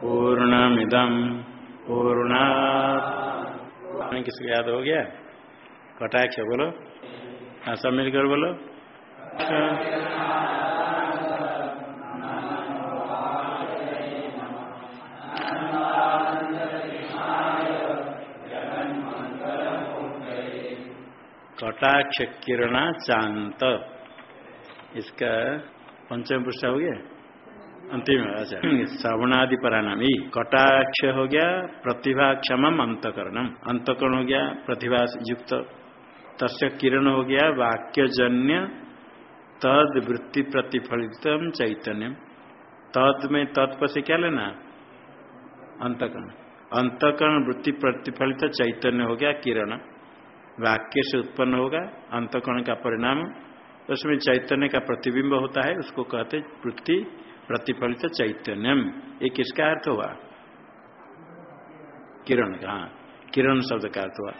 पूर्णमिदम पूर्णा। किसको याद हो गया? कटाक्ष, बोलो। हाँ सब मिलकर बोलो। कटाक्ष किरणा चांत। इसका पंचम पृष्ठ हो गया? अंतिम अच्छा। श्रवणादि पराणाम ही कटाक्ष हो गया, प्रतिभा क्षम अंतकरणम। अंतकरण हो गया, प्रतिभा युक्त। तस् किरण हो गया, वाक्यजन्य। तद वृत्ति प्रतिफलित चैतन्य तद में तत्व से क्या लेना? अंतकरण। अंतकरण वृत्ति प्रतिफलित चैतन्य हो गया, किरण। वाक्य से उत्पन्न होगा, अंतकरण का परिणाम। उसमें चैतन्य का प्रतिबिंब होता है, उसको कहते वृत्ति प्रतिफलित चैतन्यम। ये किसका अर्थ हुआ? किरण का हाँ किरण शब्द का अर्थ हुआ।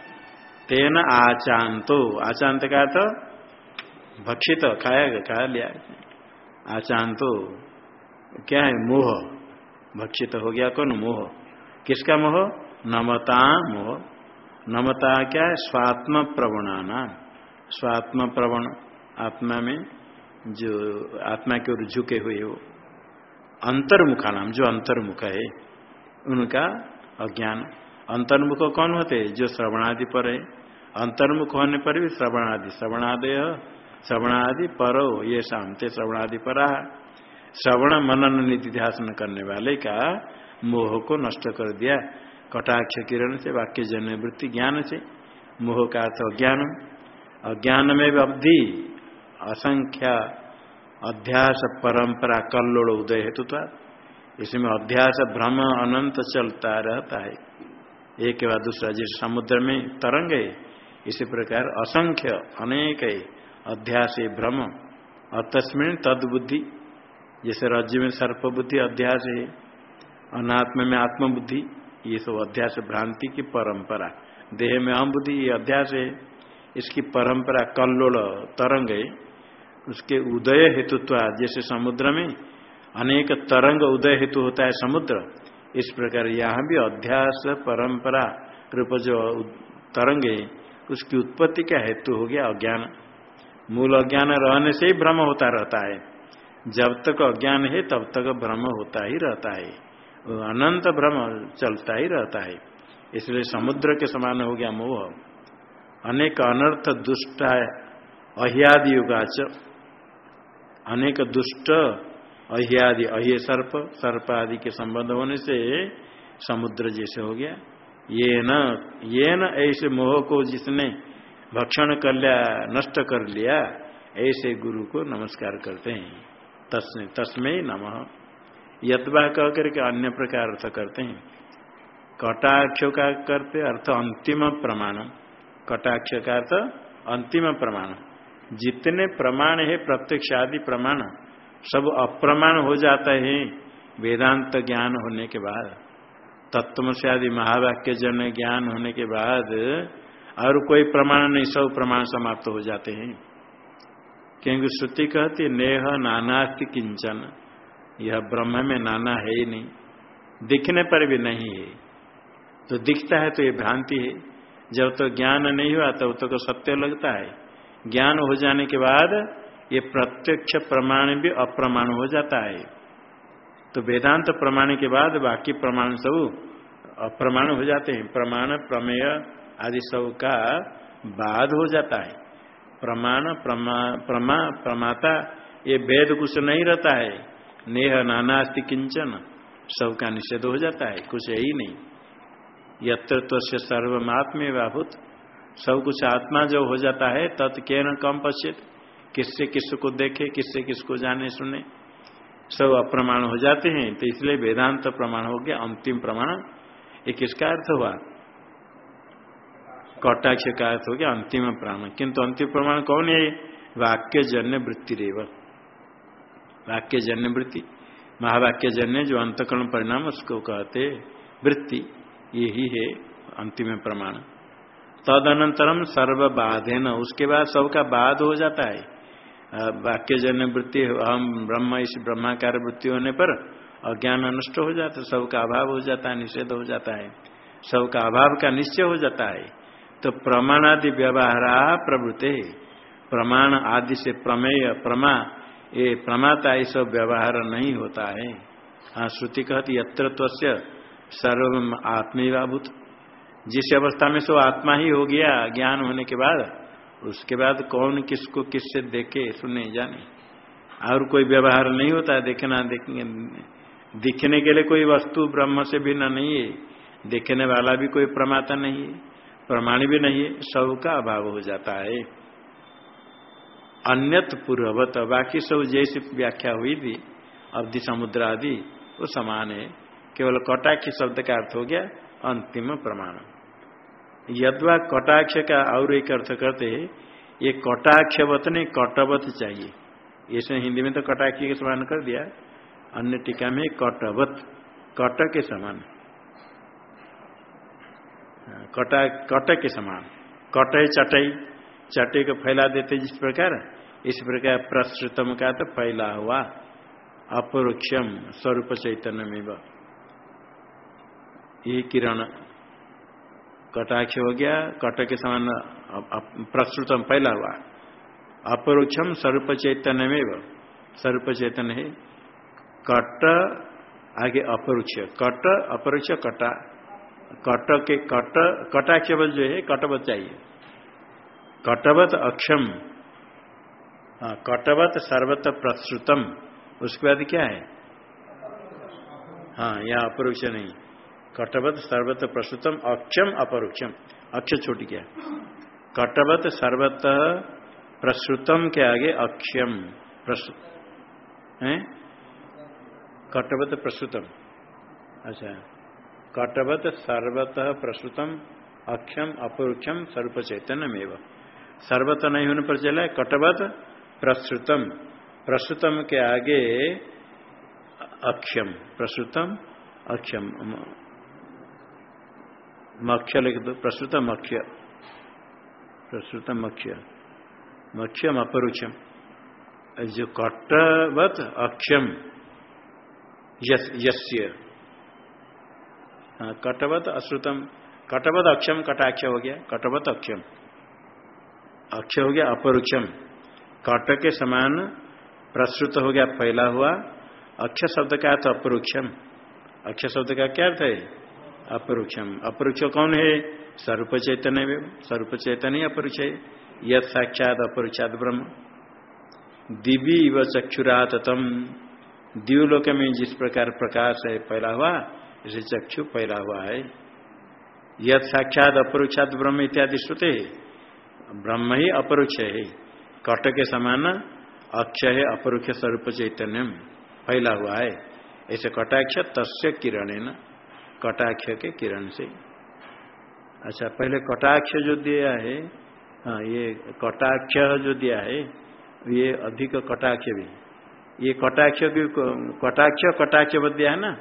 तेन आचांतो, आचांत का अर्थ भक्षित, खाया, खा लिया। आचांतो, क्या है? मोह, भक्षित हो गया कौन? मोह। किसका मोह? नमता मोह। नमता क्या है? स्वात्म प्रवणाना। स्वात्म प्रवण आत्मा में जो, आत्मा के ओर झुके हुए हो। अंतर्मुखा नाम, जो अंतर्मुख है, उनका अज्ञान। अंतर्मुख कौन होते? जो श्रवणादि पर है। अंतर्मुख होने पर भी श्रवणादि। श्रवणादय, श्रवणादि पर, ये शांति श्रवणादि पर। श्रवण मनन निधि ध्यान करने वाले का मोह को नष्ट कर दिया। कटाक्ष किरण से, वाक्य जन्य वृत्ति ज्ञान से। मोह का अर्थ अज्ञान अज्ञान में अवधि असंख्या अध्यास परंपरा कल्लोल उदय हेतु था इसमें अध्यास भ्रम अनंत चलता रहता है। एक के बाद दूसरा जिस समुद्र में तरंग है। इसी प्रकार असंख्य अनेक है। अध्यास भ्रम। अतस्मिन तद बुद्धि जैसे राज्य में सर्प बुद्धि अध्यास है। अनात्म में आत्मबुद्धि। ये सब अध्यास भ्रांति की परंपरा। देह में अहम बुद्धि ये अध्यास है। इसकी परंपरा कल्लोल तरंग है। उसके उदय हेतुत्व जैसे समुद्र में अनेक तरंग उदय हेतु होता है समुद्र, इस प्रकार यहाँ भी अध्यास परंपरा रूप जो तरंग है उसकी उत्पत्ति का हेतु हो गया अज्ञान। मूल अज्ञान रहने से ही भ्रम होता रहता है। जब तक अज्ञान है, तब तक भ्रम होता ही रहता है। अनंत भ्रम चलता ही रहता है। इसलिए समुद्र के समान हो गया मोह। अनेक अनर्थ दुष्ट अहियादि युगाच। अनेक दुष्ट, अहियादि, अह्य सर्प सर्प आदि के संबंध होने से समुद्र जैसे हो गया। ये न ये न ऐसे मोह को जिसने भक्षण कर लिया, नष्ट कर लिया, ऐसे गुरु को नमस्कार करते हैं। तस्में तस्में नमः। यथवा कह करके अन्य प्रकार अर्थ करते हैं। कटाक्ष का करते अर्थ अंतिम प्रमाण कटाक्ष का अर्थ अंतिम प्रमाण जितने प्रमाण है प्रत्यक्ष आदि प्रमाण सब अप्रमाण हो जाता है वेदांत ज्ञान होने के बाद। तत्व से आदि महावाक्य जन ज्ञान होने के बाद और कोई प्रमाण नहीं सब प्रमाण समाप्त हो जाते हैं। क्योंकि श्रुति कहती नेह नानास्ति किंचन। यह ब्रह्म में नाना है ही नहीं दिखने पर भी नहीं है। तो दिखता है तो ये भ्रांति है। जब तो ज्ञान नहीं हुआ तब तो, तो सत्य लगता है। ज्ञान हो जाने के बाद ये प्रत्यक्ष प्रमाण भी अप्रमाण हो जाता है। तो वेदांत प्रमाण के बाद बाकी प्रमाण सब अप्रमाण हो जाते हैं। प्रमाण, प्रमेय आदि सब का बाद हो जाता है। प्रमाण, प्रमा प्रमा, प्रमाता, ये वेद कुछ नहीं रहता है। नेह नानास्ति किंचन सबका निषेध हो जाता है। कुछ है ही नहीं। यत्र सर्वमात्मे बाभूत सब कुछ आत्मा जो हो जाता है, तत् के न कम पश्चित किससे किसको देखे, किससे किसको जाने, सुने। सब अप्रमाण हो जाते हैं तो इसलिए वेदांत प्रमाण हो गया, अंतिम प्रमाण। ये किसका अर्थ हुआ? कटाक्ष का अर्थ हो गया, अंतिम प्रमाण। किंतु अंतिम प्रमाण कौन है? वाक्य जन्य वृत्ति रेव वाक्य जन्य वृत्ति। महावाक्य जन्य जो अंतकरण परिणाम उसको कहते वृत्ति। यही है अंतिम प्रमाण। तदनंतरम सर्व बाधे न उसके बाद सबका बाध हो जाता है। वाक्य जन्य वृत्ति हम ब्रह्म, इस ब्रह्माकार वृत्ति होने पर अज्ञान नष्ट हो जाता है सबका अभाव हो जाता है निषेध हो जाता है। सबका अभाव का निश्चय हो जाता है। तो प्रमाणादि व्यवहार प्रवृत्ति। प्रमाण आदि से प्रमेय, प्रमा, ये प्रमाता सब व्यवहार नहीं होता है। हाँ श्रुति कहती, यत्र सर्व आत्मीभाभूत जिस अवस्था में सो आत्मा ही हो गया, ज्ञान होने के बाद, उसके बाद कौन किसको किससे देखे सुने जाने। और कोई व्यवहार नहीं होता है, देखना, देखने, दिखने के लिए कोई वस्तु ब्रह्म से भी भिन्न नहीं है। देखने वाला भी कोई प्रमाता नहीं है, प्रमाण भी नहीं है सब का अभाव हो जाता है। अन्यत पूर्ववत, बाकी सब जैसी व्याख्या हुई थी, अवधि समुद्र आदि, वो समान है। केवल कटाक्ष शब्द का अर्थ हो गया, अंतिम प्रमाण। यदवा कटाक्ष का और एक अर्थ करते है ये कटाक्षवत नहीं, कटवत चाहिए। इसने हिंदी में तो कटाक्ष के समान कर दिया। अन्य टीका में कटवत, कट के समान। कटा, कट के समान। कट चटई चटे को फैला देते जिस प्रकार? इस प्रकार प्रश्रुतम का तो फैला हुआ। अपरोक्षम, स्वरूप चैतन्य में किरण कटाक्ष हो गया कट के समान प्रश्रुतम फैला हुआ। अपरोक्षम स्वरूप चैतन्य में स्वरूप चैतन्य है। कट आगे अपरोक्ष। कट अपरोक्ष कटा। कट के कट कटाक्ष जो है कटवत चाहिए। कटवत अक्षम। हाँ, कटवत सर्वत प्रश्रुतम उसके बाद क्या है? हाँ यहाँ अपरोक्ष नहीं। कटवत सर्वत प्रस्तुतम अक्षम अपरोक्षम। अक्ष छोट गया। कटवत सर्वत प्रश्रुतम के आगे अक्षम। प्रस्तुत है? कटवत प्रस्तुतम अच्छा। कटवत सर्वत प्रस्तुतम अक्षम अपरोक्षम सर्व चैतन्य में सर्वत नहीं होने पर चला कटवत प्रश्रुतम प्रसुतम। के आगे अक्षम। प्रस्तुतम अक्षम। मक्ष लिख दो प्रस्तुतम अक्ष प्रस्तुतम मक्ष मक्षम अपरुक्षम जो कटवत अक्षम। यस्य। हाँ, कटवत अश्रुतम। कटवत अक्षम कटाक्ष हो गया। कटवत अक्षम। अक्ष हो गया अपरुक्षम कट के समान प्रस्तुत हो गया फैला हुआ। अक्ष शब्द का अर्थ अपरुक्षम। अक्ष शब्द का क्या अर्थ है? अपरोक्षम अपरोक्ष कौन है? स्वरूप चैतन्य स्वरूप चैतन्य अपरोक्ष है। यद साक्षात अपरोक्षात ब्रह्म। दिवी व चक्षुरात तम दिवलोक में जिस प्रकार प्रकाश है, फैला हुआ इसे चक्षु फैला हुआ है। यद साक्षात अपरोक्षात ब्रह्म इत्यादि श्रुते ब्रह्म ही अपरोक्ष है। कट के समान अक्षय है अपरोक्ष स्वरूप चैतन्य फैला हुआ है। ऐसे कटाक्ष तस्य किरण है न कटाक्ष के किरण से। अच्छा पहले कटाक्ष जो दिया है हाँ ये कटाक्ष जो दिया है, ये अधिक कटाक्ष भी। ये कटाक्ष की, कटाक्ष कटाक्ष बद दिया है ना?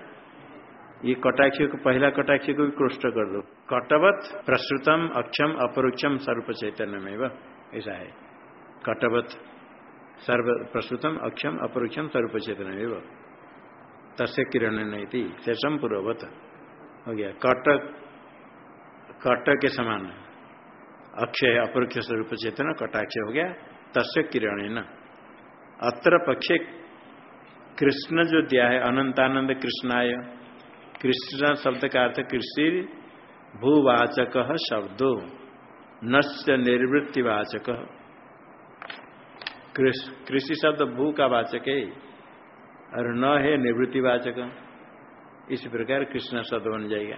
ये कटाक्ष को, पहला कटाक्ष को भी क्रोष्ट कर दो। कटवत प्रस्तुतम अक्षम, अपरोक्षम स्वरूप चैतन्य में ऐसा है। कटवत, सर्व प्रस्तुतम अक्षम, अपरोक्षम स्वरूप चेतन एवं तस्य किरण नहीं थी शेषम पूर्ववत हो गया। कटक कट के समान अक्षय अपरोक्ष स्वरूप चेतन कटाक्ष हो गया। तस्य किरण न अत्र पक्षे कृष्ण जो दिया है, अनंतानंद कृष्णाय। कृष्ण शब्द का अर्थ कृषि, भूवाचक शब्दों। नस्य निर्वृत्तिवाचक। कृषि शब्द भू का वाचक है। और न है निवृत्ति वाचक इस प्रकार कृष्ण शब्द बन जाएगा।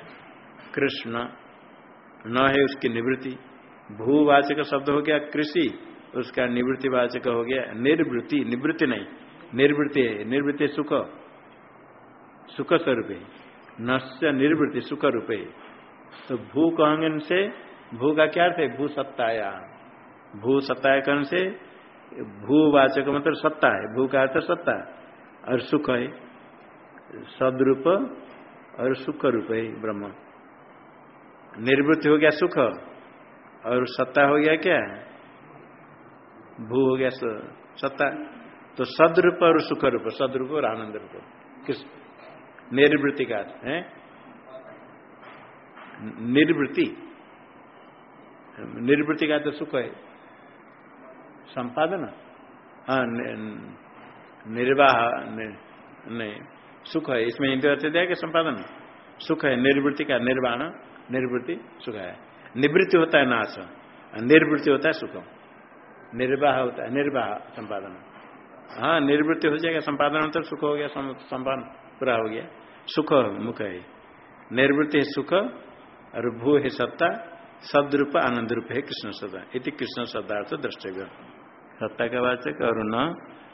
कृष्ण न है उसकी निवृत्ति। भूवाचक शब्द हो गया कृषि, उसका निवृत्ति वाचक हो गया निर्वृत्ति। निवृत्ति नहीं, निर्वृत्ति है। निर्वृत्ति सुख सुख स्वरूप नश्य निर्वृत्ति सुख रूप तो भू कहेंगे से भू का क्या अर्थ है? भू सत्ताया भू सत्ताया से? भूवाचक मतलब सत्ता है। भू का अर्थ सत्ता। और सुख है। सदरूप और सुख रूप है ब्रह्म। निर्वृत्ति हो गया सुख, और सत्ता हो गया क्या? भू हो गया सत्ता। तो सदरूप और सुख रूप सदरूप और आनंद रूप किस? निर्वृत्ति का है। निर्वृत्ति। निर्वृत्ति का तो सुख है। संपादन। हाँ निर्वाह नहीं। सुख है। इसमें इंद्र दिया कि संपादन। सुख है, निर्वृत्ति का निर्वाण, निर्वृत्ति, सुख है। निवृत्ति होता है नाश, निर्वृत्ति होता है सुख निर्वाह होता है, निर्वाह संपादन। हाँ निर्वृत्ति हो जाएगा, संपादन तो सुख हो गया संपादन पूरा हो गया। सुख मुख है। निर्वृत्ति है सुख, और भू है सत्ता शब्द रूप आनंद रूप है कृष्ण सदा। इति कृष्ण शब्दार्थ द्रष्टव्य सत्ता का वाचक और न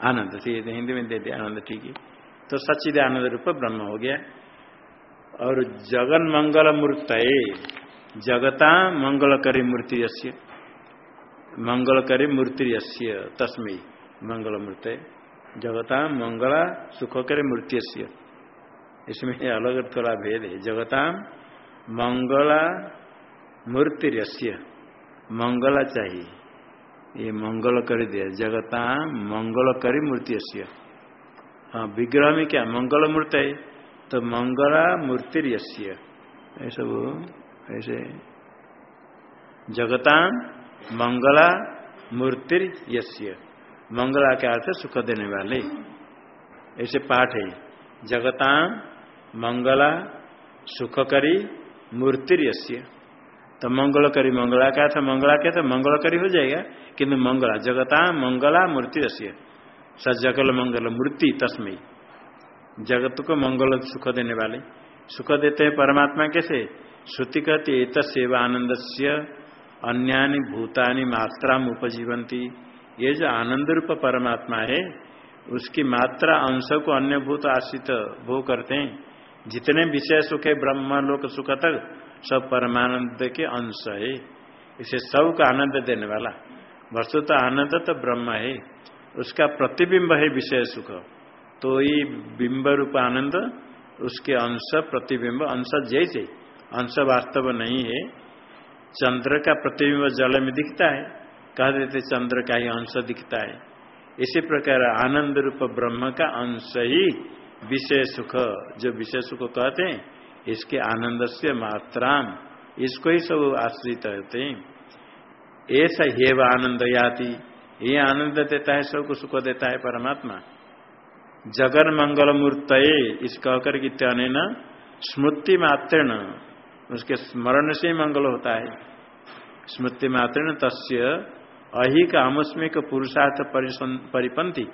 आनंद। हिंदी में दे दिया, आनंद ठीक है। तो सचिद आनंद रूप ब्रह्म हो गया। और जगन मंगल मूर्त जगता मंगलकरी मूर्ति यश्य मंगलकरी मूर्ति यश्य तस्मी मंगल मूर्त जगता मंगला सुखकर मूर्ति इसमें अलग थोड़ा भेद है। जगता मंगला मूर्ति मंगला चाहिए। ये मंगल कर दिया जगता मंगल करी मूर्ति हाँ विग्रह में क्या मंगल मूर्त है तो मंगला मूर्ति ऐसा वो ऐसे जगता मंगला मूर्ति यश्य मंगला के अर्थ सुख देने वाले ऐसे पाठ है जगता मंगला सुख करी मूर्ति तो मंगल करी मंगला का अर्थ मंगला क्या था मंगल करी हो जाएगा किंतु मंगला जगता मंगला मूर्ति सजगल मंगल मूर्ति तस्मय जगत को मंगल सुख देने वाले। सुख देते हैं परमात्मा कैसे? श्रुति कहती एक सेवा आनंद से अन्या भूतानी मात्रा उपजीवंती ये जो आनंद रूप परमात्मा है, उसकी मात्रा अंश को अन्य भूत आश्रित भोग करते हैं। जितने विषय सुख है, ब्रह्म, लोक सुख तक, सब परमानंद के अंश है। इसे सब का आनंद देने वाला। वस्तु तो आनंद तो ब्रह्म है। उसका प्रतिबिंब है विषय सुख। तो ये बिंब रूप आनंद, उसके अंश प्रतिबिंब, अंश जैसे। अंश वास्तव नहीं है। चंद्र का प्रतिबिंब जल में दिखता है। कह देते चंद्र का ही अंश दिखता है। इसी प्रकार आनंद रूप ब्रह्म का अंश ही विषय सुख। जो विषय सुख कहते हैं, इसके आनंद से मात्रा इसको ही सब आश्रित होते हैं। ऐसा हेव आनंद याति ये आनंद देता है सबको सुख देता है परमात्मा। जगन मंगल मूर्त इस कहकर की न स्मृति मात्रेण, उसके स्मरण से ही मंगल होता है। स्मृति मात्रेण तस्य अहिक आमस्मिक पुरुषार्थ परिपंथी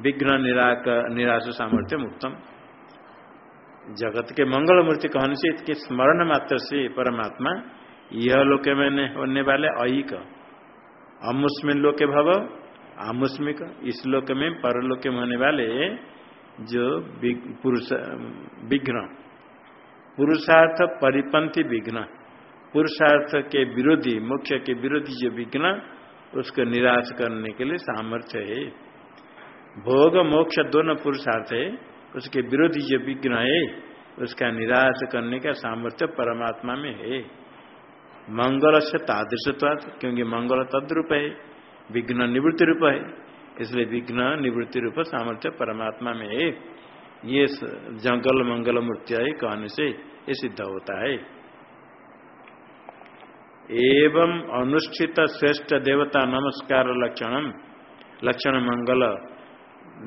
विघ्न निराक, निराश सामर्थ्य मुक्तम। जगत के मंगल मूर्ति कहने से, इसके स्मरण मात्र से परमात्मा, यह लोक में होने वाले अहिक। अमुस्मिन लोके भव, आमुस्मिक, इस लोक में परलोक में होने वाले जो पुरुष, विघ्न। पुरुषार्थ परिपंथी विघ्न। पुरुषार्थ के विरोधी मुख्य के विरोधी जो विघ्न, उसको निराश करने के लिए सामर्थ्य है। भोग, मोक्ष दोनों पुरुषार्थ है। उसके विरोधी जो विघ्न है, उसका निराश करने का सामर्थ्य परमात्मा में है। मंगल से तादृशत्वाद क्योंकि मंगल तद्रूप है, विघ्न निवृत्ति रूप है, इसलिए विघ्न निवृत्ति रूप सामर्थ्य परमात्मा में है। ये जंगल मंगल मूर्तिया कहने से ये सिद्ध होता है। एवं अनुष्ठित श्रेष्ठ देवता नमस्कार लक्षण। लक्षण मंगल,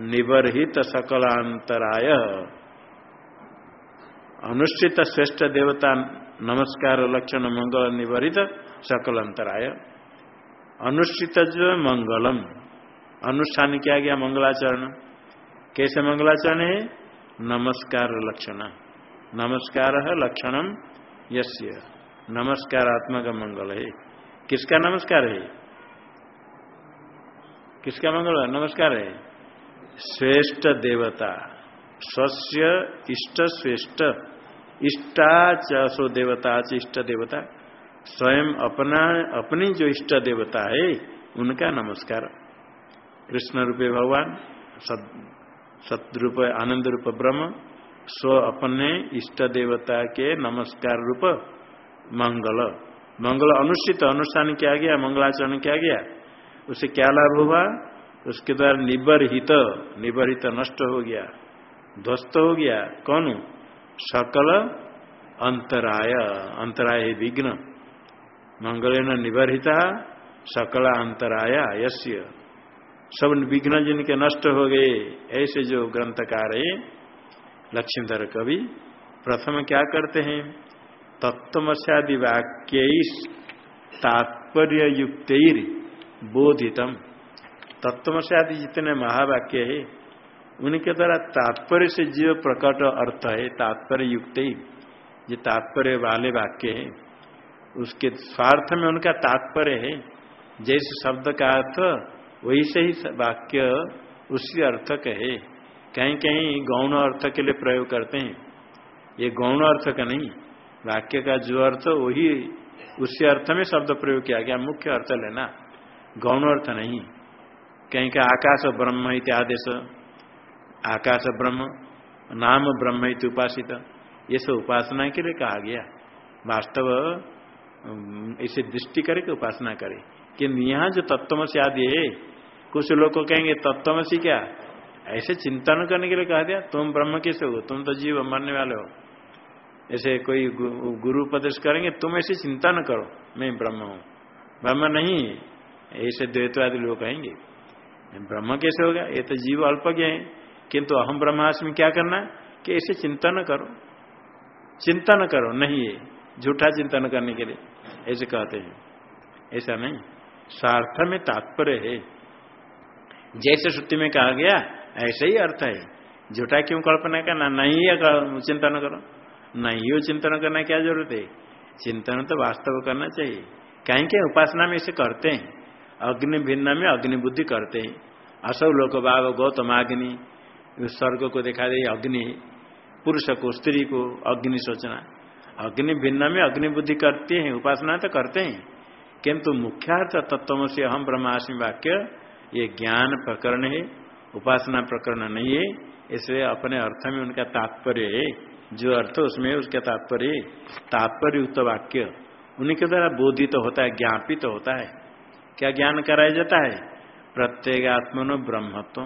निबरहित सकलांतराय। अनुष्ठित श्रेष्ठ देवता नमस्कार, लक्षण, मंगल निबरित सकल अंतराय। अनुष्ठित जो मंगलम। अनुष्ठान किया गया? मंगलाचरण। कैसे मंगलाचरण है? नमस्कार, लक्षण। नमस्कार है, लक्षणम, यस्य। नमस्कारात्मक मंगल है। किसका नमस्कार है? किसका मंगल नमस्कार है। श्रेष्ठ देवता। स्वस्य इष्ट श्रेष्ठ इष्टा चो देवता च इष्ट देवता स्वयं अपना अपनी जो इष्ट देवता है उनका नमस्कार। कृष्ण रूपे भगवान सतरूप आनंद रूप ब्रह्म स्व अपने इष्ट देवता के नमस्कार रूप मंगल। मंगल अनुष्ठित अनुष्ठान किया गया मंगलाचरण किया गया। उसे क्या लाभ हुआ? उसके द्वारा निबरहित निबरहित नष्ट हो गया। ध्वस्त हो गया। कौन? सकल अंतराय। अंतराय विघ्न। मंगल न निबरहिता सकल अंतराय यश्य सब विघ्न जिनके नष्ट हो गए, ऐसे जो ग्रंथकार है, लक्ष्मीधर कवि, प्रथम क्या करते हैं? तत्वमस्यादि वाक्य तात्पर्य युक्त बोधितम। तत्वमस्यादि जितने महावाक्य है उनके द्वारा तात्पर्य से जीव प्रकट अर्थ है, तात्पर्य युक्त ही जो तात्पर्य वाले वाक्य है। उसके स्वार्थ में उनका तात्पर्य है। जैसे शब्द का अर्थ वही से ही वाक्य उसी अर्थ का है। कहीं कहीं गौण अर्थ के लिए प्रयोग करते हैं। ये गौण अर्थ का नहीं, वाक्य का जो अर्थ, वही उसी अर्थ में शब्द प्रयोग किया गया, मुख्य अर्थ लेना। गौण अर्थ नहीं। कहीं का आकाश ब्रह्म इत्यादेश आकाश ब्रह्म नाम ब्रह्म उपासित। ये सब उपासना के लिए कहा गया। वास्तव इसे दृष्टि करके उपासना करे। कि यहाँ जो तत्वमसी आदि है, कुछ लोग को कहेंगे, तत्वमसी क्या? ऐसे चिंतन करने के लिए कहा दिया, तुम ब्रह्म कैसे हो? तुम तो जीव मरने वाले हो। ऐसे कोई गुरु उपदेश करेंगे, तुम ऐसे चिंता न करो, मैं ब्रह्म हूँ। ब्रह्म नहीं, ऐसे द्वैतवादी लोग कहेंगे, ब्रह्म कैसे होगा? ये तो जीव अल्पज्ञ है। किंतु अहम ब्रह्मास्मि क्या करना कि ऐसे चिंता न करो। चिंता न करो, नहीं ये, झूठा चिंतन करने के लिए। ऐसे कहते हैं। ऐसा नहीं। स्वार्थ में तात्पर्य है। जैसे श्रुति में कहा गया, ऐसे ही अर्थ है। झूठा क्यों कल्पना करना? नहीं है चिंतन करो। नहीं हो चिंतन करना क्या ज़रूरत है? चिंतन तो वास्तव करना चाहिए। कहीं के उपासना में इसे करते हैं। अग्नि भिन्न में अग्नि बुद्धि करते हैं। असौ लोक बाब गौतम अग्नि स्वर्ग को दिखा दे अग्नि, पुरुष को, स्त्री को, अग्नि सोचना। अग्नि भिन्न में अग्नि बुद्धि करते हैं, उपासना तो करते हैं। किंतु मुख्यार्थ तत्व से अहम ब्रह्माष्टमी वाक्य, ये ज्ञान प्रकरण है, उपासना प्रकरण नहीं है, इसलिए अपने अर्थ में उनका तात्पर्य है। जो अर्थ उसमें उसका तात्पर्य तात्पर्य युक्त वाक्य। उन्हीं के द्वारा बोधित तो होता है, ज्ञापित तो होता है। क्या ज्ञान कराया जाता है? प्रत्येक आत्मनो ब्रह्मत्व।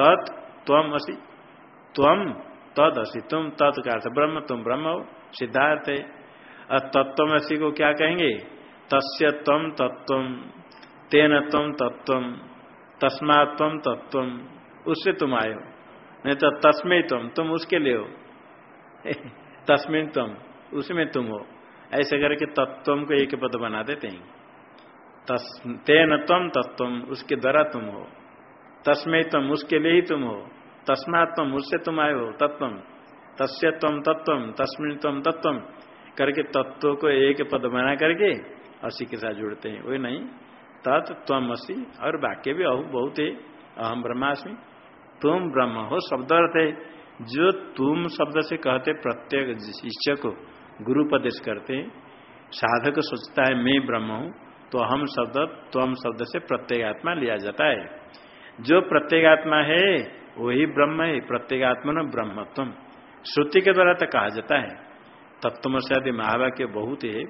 तत् तम असी तम तद असी तुम तत् का ब्रह्म तुम ब्रह्म हो, सिद्धार्थ है। और तत्वसी को क्या कहेंगे? तस्य तम तत्व तेन तम तत्व तस्मात्म तत्व उससे तुम हो। नहीं तो तस्में तुम तुम उसके लिए हो। तस्मिन तुम उसमें तुम हो। ऐसे करके तत्व को एक पद बना देते हैं। तेन तम तत्व उसके द्वारा तुम हो। तस्में तुम उसके लिए ही तुम हो। तस्मात तुम उससे तुम आए हो तत्व तस्य तम तत्व तस्मिन तम तत्व करके तत्व को एक पद बना करके असी के साथ जुड़ते हैं। वही नहीं, तत् तम असी और वाक्य भी अहु बहुत है, अहम ब्रह्मास्मि। तुम ब्रह्म हो शब्द अर्थ है। जो तुम शब्द से कहते प्रत्येक शिष्य को गुरु उपदेश करते हैं, साधक सोचता है, मैं ब्रह्म हूँ। तो हम शब्द त्वम शब्द से प्रत्येगात्मा लिया जाता है। जो प्रत्येगात्मा है, वही ब्रह्म है प्रत्येगात्मा न ब्रह्मत्व। श्रुति के द्वारा तो कहा जाता है तत्व से आदि महावाक्य बहुत है,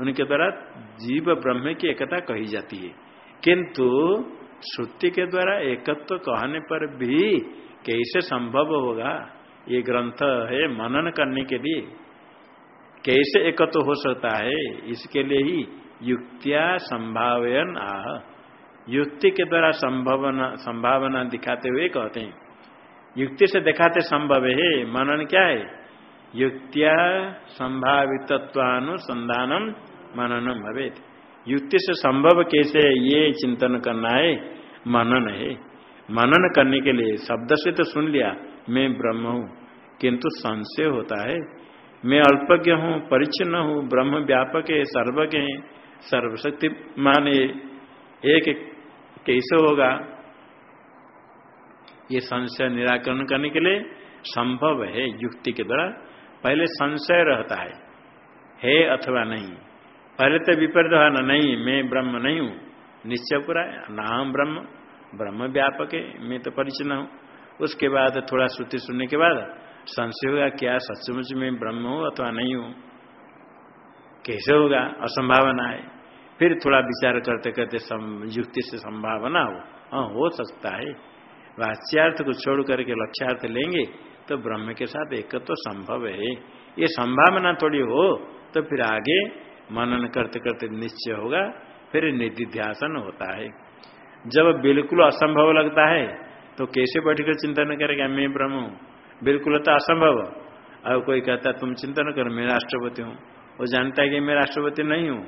उनके द्वारा जीव ब्रह्म की एकता कही जाती है। किंतु श्रुति के द्वारा एकत्व तो कहने पर भी कैसे संभव होगा, ये ग्रंथ है मनन करने के लिए। कैसे एकत्व तो हो सकता है, इसके लिए ही युक्तिया संभावयन आह। युक्ति के द्वारा संभावना संभावना दिखाते हुए कहते हैं। युक्ति से दिखाते संभव है, मनन क्या है? युक्तिया संभावित्वानुसंधानम मननम भवे युक्ति से संभव कैसे ये चिंतन करना है, मनन है। मनन करने के लिए शब्द से तो सुन लिया, मैं ब्रह्म हूँ, किंतु संशय होता है। मैं अल्पज्ञ हूँ, परिचिन्न हूँ, ब्रह्म व्यापक है, सर्वज्ञ है सर्वशक्ति मान एक कैसे होगा? ये संशय निराकरण करने के लिए संभव है युक्ति के द्वारा। पहले संशय रहता है है अथवा नहीं। पहले तो विपरीत नहीं, मैं ब्रह्म नहीं हूँ। निश्चय पूरा नाम ब्रह्म ब्रह्म व्यापक है, मैं तो परिचन्न हूँ। उसके बाद थोड़ा श्रुति सुनने के बाद संशय होगा, क्या सचमुच में ब्रह्म हो अथवा नहीं हूँ? कैसे होगा? असंभावना है। फिर थोड़ा विचार करते करते युक्ति से संभावना हो। हाँ हो सकता है। वाच्यार्थ को छोड़ करके लक्ष्यार्थ लेंगे तो ब्रह्म के साथ एक तो संभव है। ये संभावना थोड़ी हो तो फिर आगे मनन करते करते निश्चय होगा, फिर निधिध्यासन होता है। जब बिल्कुल असंभव लगता है तो कैसे बैठकर चिंतन करेगा मैं ब्रह्म हूँ? बिल्कुल तो असंभव। अब कोई कहता तुम चिंतन करो, मैं राष्ट्रपति हूँ। वो जानता है कि मैं राष्ट्रपति नहीं हूँ।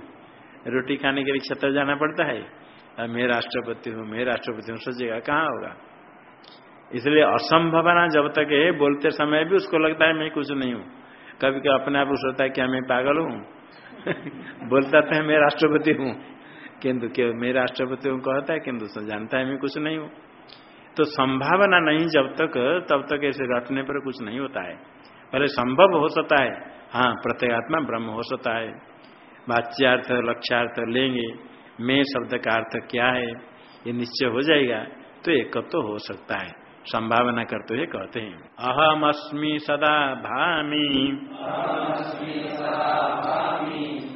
रोटी खाने के लिए क्षेत्र जाना पड़ता है। मैं राष्ट्रपति हूँ, मैं राष्ट्रपति हूँ सोचेगा कहाँ होगा? इसलिए असंभावना जब तक है, बोलते समय भी उसको लगता है मैं कुछ नहीं हूँ। कभी कभी अपने आप सोचता है क्या मैं पागल हूँ। बोलता था मैं राष्ट्रपति हूँ। किंतु क्यों मैं राष्ट्रपति हूँ कहता है, किंतु जानता है मैं कुछ नहीं हूँ। तो संभावना नहीं जब तक, तब तक ऐसे रटने पर कुछ नहीं होता है। पहले संभव हो सकता है हाँ प्रत्येगात्मा ब्रह्म हो सकता है। वाच्यार्थ लक्ष्यार्थ लेंगे। मैं शब्द का अर्थ क्या है? ये निश्चय हो जाएगा तो एक तो हो सकता है। संभावना करते हुए कहते हैं अहम अस्मी सदा भामी।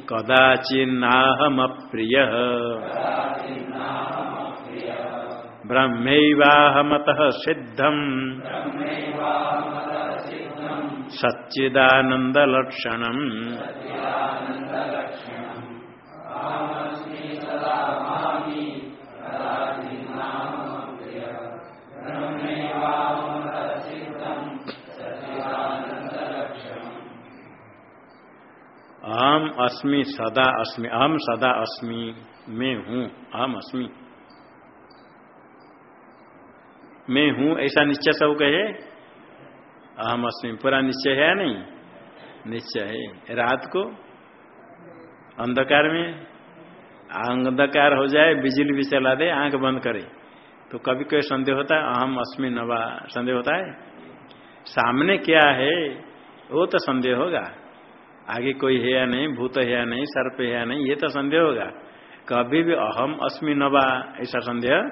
कदाचिन्नाहम प्रिय ब्रह्मैवाहमत सिद्धम। सच्चिदानंदलक्षणम अहम अस्मि, सदा अस्मि अहम सदा अस्मि, मैं हूँ अहम अस्मि। मैं हूँ, ऐसा निश्चय सब कहे? अहम अस्मि पूरा निश्चय है या नहीं? निश्चय है। रात को? अंधकार में? अंधकार हो जाए, बिजली भी चला दे, आँख बंद करे। तो कभी कोई संदेह होता है, अहम अस्मि नवा संदेह होता है? सामने क्या है, वो तो संदेह होगा। आगे कोई है या नहीं, भूत है या नहीं, सर्प है या नहीं, ये तो संदेह होगा। कभी भी अहम अस्मि नवा ऐसा संदेह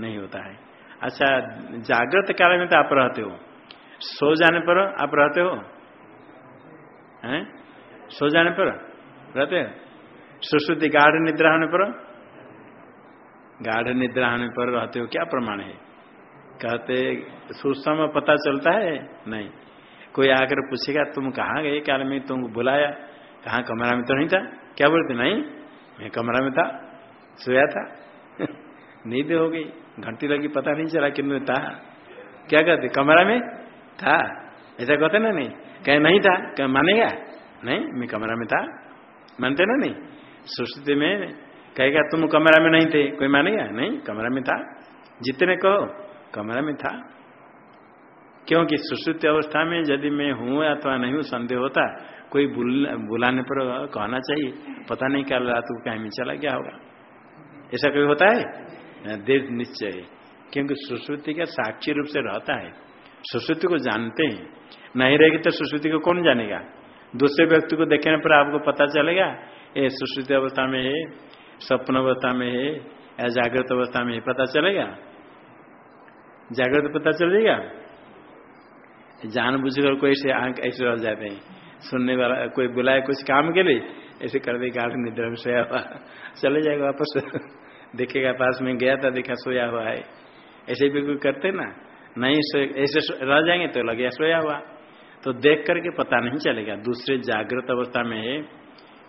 नहीं होता है। अच्छा जागृत काल में तो आप रहते हो। सो जाने पर आप रहते हो? हैं? सो जाने पर रहते हो? सुश्रुति गाढ़ निद्रा होने पर? गाढ़ निद्रा होने पर रहते हो? क्या प्रमाण है? कहते, सुसम पता चलता है? नहीं। कोई आकर पूछेगा, तुम कहाँ गए? काल में तुमको बुलाया? कहा? कमरा में तो नहीं था? क्या बोलते? नहीं। मैं कमरा में था। सोया था। नींद हो गई। घंटी लगी, पता नहीं चला कि था। क्या कहते, कमरा में? था। ऐसा कहते ना नहीं। कहे नहीं था क्या मानेगा? नहीं मैं कमरा में था। मानते ना नहीं? सुस्ती में कहेगा तुम कमरा में नहीं थे। कोई मानेगा? नहीं कमरा में था। जितने कहो कमरा में था। क्योंकि सुश्रुति अवस्था में यदि मैं हूँ अथवा नहीं हूँ संदेह होता कोई बुल, बुलाने पर कहना चाहिए। पता नहीं क्या रात को कहीं में चला गया होगा। ऐसा कोई होता है? देर निश्चय क्योंकि सुश्रुति का साक्षी रूप से रहता है। सुश्रुति को जानते हैं। नहीं रहेगी तो सुश्रुति को कौन जानेगा? दूसरे व्यक्ति को देखने पर आपको पता चलेगा ये सुश्रुति अवस्था में है, स्वप्न अवस्था में है, या जागृत अवस्था में है। पता चलेगा? जागृत पता चलेगा जान बुझकर कोई से आँख ऐसे रह जाते हैं। सुनने वाला, कोई बुलाए कुछ काम के लिए, ऐसे कर दे गाढ़ निद्रा में सोया हुआ। चले जाएगा वापस। देखेगा, पास में गया था, देखा, सोया हुआ है। ऐसे भी कोई करते ना? नहीं ऐसे रह जाएँगे तो लगे सोया हुआ। तो देख करके पता नहीं चलेगा। दूसरे जागृत अवस्था में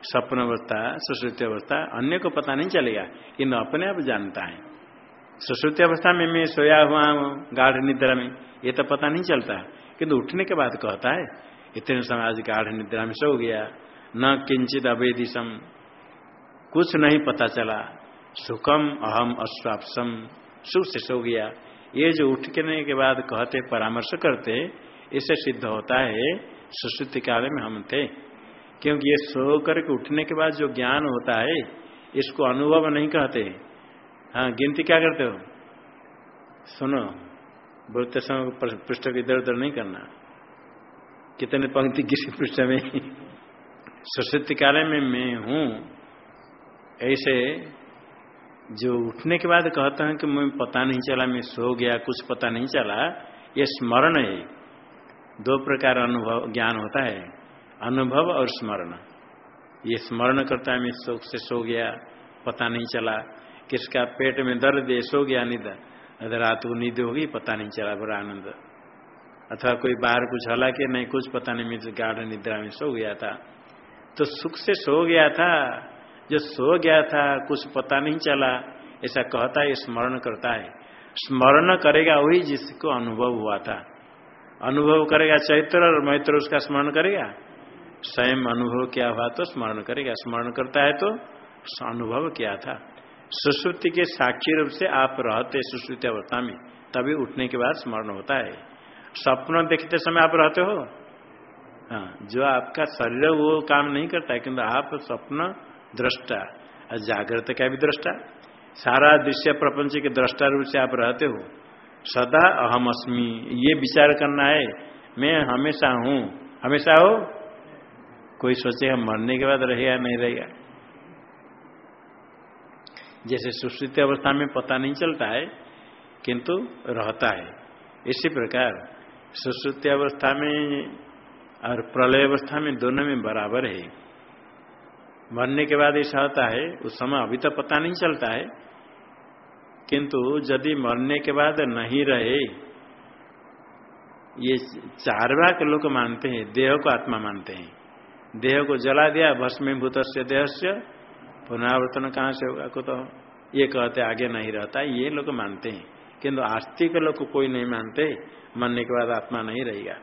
स्वप्न अवस्था, सुश्रुति अवस्था, अन्य को पता नहीं चलेगा। किन्तु अपने आप जानता है। सुश्रुति अवस्था में मैं सोया हुआ हूँ, गाढ़ निद्रा में, ये तो पता नहीं चलता। किंतु उठने के बाद कहता है, इतने समय आज गाढ़ निद्रा में सो गया। न किंचित अवेदिशम कुछ नहीं पता चला। सुखम अहम अस्वापसम सुख से सो गया। ये जो उठने के बाद कहते, परामर्श करते, इससे सिद्ध होता है, सुश्रुति काल में हम थे। क्योंकि ये सो करके उठने के बाद जो ज्ञान होता है, इसको अनुभव नहीं कहते। हाँ गिनती क्या करते हो? सुनो बोलते समय पृष्ठ को इधर उधर नहीं करना। कितने पंक्ति किसी पृष्ठ में? सरस्वती कार्य में मैं हूँ, ऐसे जो उठने के बाद कहता हूँ कि मैं पता नहीं चला, मैं सो गया, कुछ पता नहीं चला, ये स्मरण है। दो प्रकार अनुभव, ज्ञान होता है, अनुभव और स्मरण। ये स्मरण करता है, मैं शोक से सो गया, पता नहीं चला। किसका पेट में दर्द है, सो गया निधर रात को नींद होगी, पता नहीं चला बड़ा आनंद। अथवा कोई बाहर कुछ हला के नहीं, कुछ पता नहीं मिल गाढ़ निद्रा में सो गया था। तो सुख से सो गया था जो सो गया था, कुछ पता नहीं चला, ऐसा कहता है, स्मरण करता है। स्मरण करेगा वही जिसको अनुभव हुआ था। अनुभव करेगा चैत्र और मैत्र, उसका स्मरण करेगा? स्वयं अनुभव क्या हुआ तो स्मरण करेगा। स्मरण करता है तो अनुभव क्या था? सुश्रुति के साक्षी रूप से आप रहते सुश्रुति अवस्था में, तभी उठने के बाद स्मरण होता है। स्वप्न देखते समय आप रहते हो? हाँ जो आपका शरीर वो काम नहीं करता है, किंतु आप स्वप्न दृष्टा। और जागृत का भी दृष्टा? सारा दृश्य प्रपंच के दृष्टा रूप से आप रहते हो। सदा अहम अस्मी ये विचार करना है, मैं हमेशा हूँ। हमेशा हो? कोई सोचे हम मरने के बाद रहेगा नहीं रहेगा जैसे सुश्रित अवस्था में पता नहीं चलता है, किंतु रहता है। इसी प्रकार, सुश्रुति अवस्था में और प्रलय अवस्था में दोनों में बराबर है। मरने के बाद ऐसा होता है, उस समय अभी तो पता नहीं चलता है। किंतु यदि मरने के बाद नहीं रहे, ये चार भाग लोग मानते हैं, देह को आत्मा मानते हैं। देह को जला दिया भस्मीभूत से देह से पुनरावर्तन कहाँ से होगा को तो ये कहते आगे नहीं रहता, ये लोग मानते हैं। किंतु आस्तिक लोग को कोई नहीं मानते, मरने के बाद आत्मा नहीं रहेगा।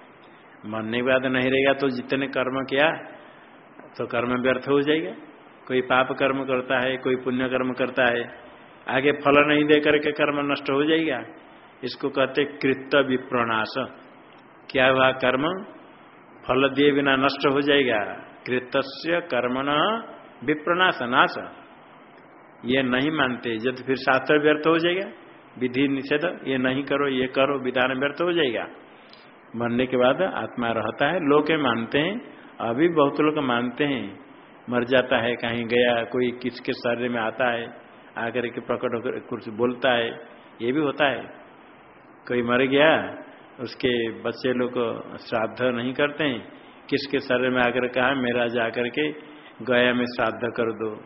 मरने के बाद नहीं रहेगा तो जितने कर्म किया तो कर्म व्यर्थ हो जाएगा। कोई पाप कर्म करता है, कोई पुण्य कर्म करता है, आगे फल नहीं दे करके कर्म नष्ट हो जाएगा। इसको कहते कृत विप्रणाश क्या हुआ कर्म? फल दिए बिना नष्ट हो जाएगा। कृत्य कर्मण विप्रनाश नाश ये नहीं मानते। जब फिर शास्त्र व्यर्थ हो जाएगा, विधि निषेध, ये नहीं करो, ये करो, विधान व्यर्थ हो जाएगा। मरने के बाद आत्मा रहता है। लोग मानते हैं अभी बहुत लोग मानते हैं, मर जाता है, कहीं गया, कोई किसके शरीर में आता है, आकर के प्रकट होकर कुछ बोलता है, ये भी होता है। कोई मर गया, उसके बच्चे लोग श्राद्ध नहीं करते हैं, किसके शरीर में आकर कहा, मेरा जाकर के गया में श्राद्ध कर दो।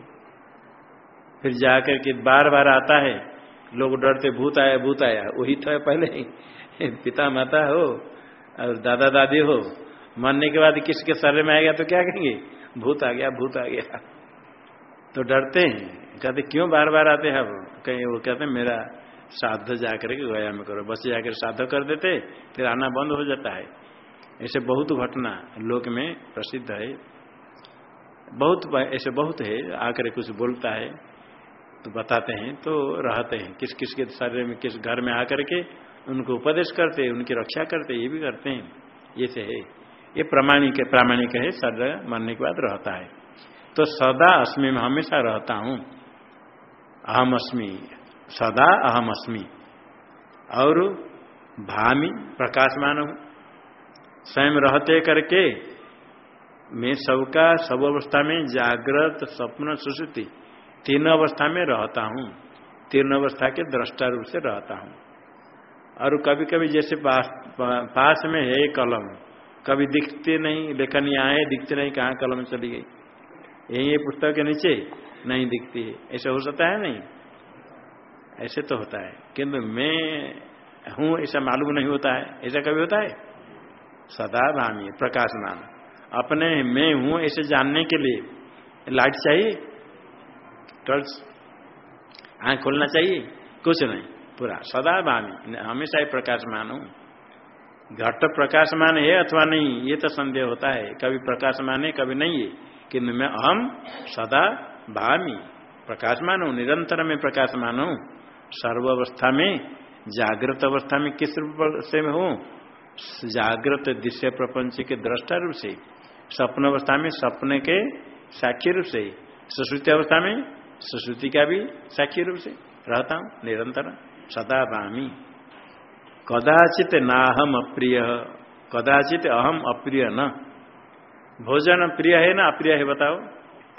फिर जाकर के बार बार आता है, लोग डरते, भूत आया भूत आया। वही तो है पहले पिता माता हो, और दादा दादी हो मरने के बाद किसके शरीर में आएगा तो क्या कहेंगे? भूत आ गया, भूत आ गया। तो डरते हैं। कहते, क्यों बार बार आते हैं कहीं वो कहते मेरा श्राद्ध जाकर के गया में करो। बस जाकर श्राद्ध कर देते, फिर आना बंद हो जाता है। ऐसे बहुत घटना लोक में प्रसिद्ध है। बहुत ऐसे बहुत है। आकर कुछ बोलता है तो बताते हैं तो रहते हैं। किस किस के शरीर में, किस घर में आकर के उनको उपदेश करते, उनकी रक्षा करते, ये भी करते हैं। ये से है। ये प्रमाणिक प्रामाणिक है शरीर मरने के बाद रहता है। तो सदा अस्मि में हमेशा रहता हूँ। अहम अस्मि सदा अहम अस्मि और भामी प्रकाशमान हूँ। स्वयं रहते करके मैं सबका सब अवस्था में जागृत स्वप्न सुश्रुति तीन अवस्था में रहता हूँ। तीन अवस्था के दृष्टा रूप से रहता हूँ। और कभी कभी जैसे पास, पास में है कलम कभी दिखते नहीं, लेखन यहाँ दिखते नहीं, कहाँ कलम चली गई? यही ये पुस्तक के नीचे नहीं दिखती है। ऐसे हो सकता है नहीं? ऐसे तो होता है। किंतु मैं हूँ, ऐसा मालूम नहीं होता है। ऐसा कभी होता है? सदा भामी प्रकाशमान। अपने मैं हूँ, ऐसे जानने के लिए लाइट चाहिए? टर्च? आँख खोलना चाहिए? कुछ नहीं। पूरा सदा भावी हमेशा ही प्रकाशमान हूँ। घट प्रकाशमान है अथवा नहीं, ये तो संदेह होता है। कभी प्रकाशमान है, कभी नहीं है। किन्तु मैं अहम सदा भामी, प्रकाशमान हूँ, निरंतर में प्रकाशमान हूँ। सर्व अवस्था में, जागृत अवस्था में किस रूप से मैं हूँ? जागृत दृश्य प्रपंच के दृष्टा रूप से, स्वप्न अवस्था में सपने के साक्षी रूप से, सुश्रुति अवस्था में सुश्रुति का भी साक्षी रूप से रहता हूँ, निरंतर, सदा भामी। कदाचित नाहम अप्रिय। कदाचित अहम अप्रिय न। भोजन प्रिय है ना? अप्रिय है, बताओ।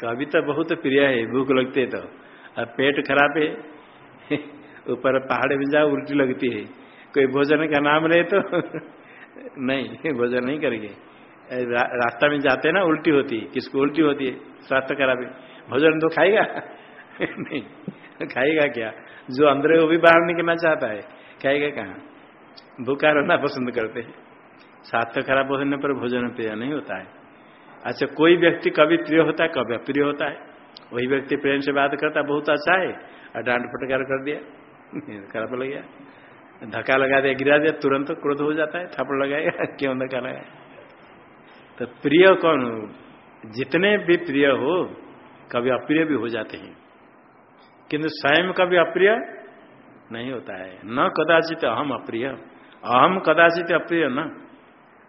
कभी तो बहुत प्रिय है, भूख लगती है तो। अब पेट खराब है, ऊपर पहाड़ में जाओ, उल्टी लगती है। कोई भोजन का नाम रहे तो नहीं, भोजन नहीं करेंगे। रास्ता में जाते हैं ना, उल्टी होती है। किसको उल्टी होती है? स्वास्थ्य खराब है। भोजन तो खाएगा? नहीं, खाएगा क्या? जो अंदर वो भी बाहर निकलना चाहता है। खाएगा कहाँ? भूखा रहना पसंद करते हैं। स्वास्थ्य खराब होने पर भोजन प्रिय नहीं होता है। अच्छा कोई व्यक्ति कभी प्रिय होता है, कभी अप्रिय होता है। वही व्यक्ति प्रेम से बात करता बहुत अच्छा है। और डांट फटकार कर दिया, खराब लग गया। धक्का लगा दिया, गिरा दिया, तुरंत क्रोध हो जाता है, थप्पड़ लगाया, क्यों धक्का लगाया? तो प्रिय कौन जितने भी प्रिय हो, कभी अप्रिय भी हो जाते हैं। किंतु स्वयं कभी अप्रिय नहीं होता है। न कदाचित अहम अप्रिय। अहम कदाचित अप्रिय न।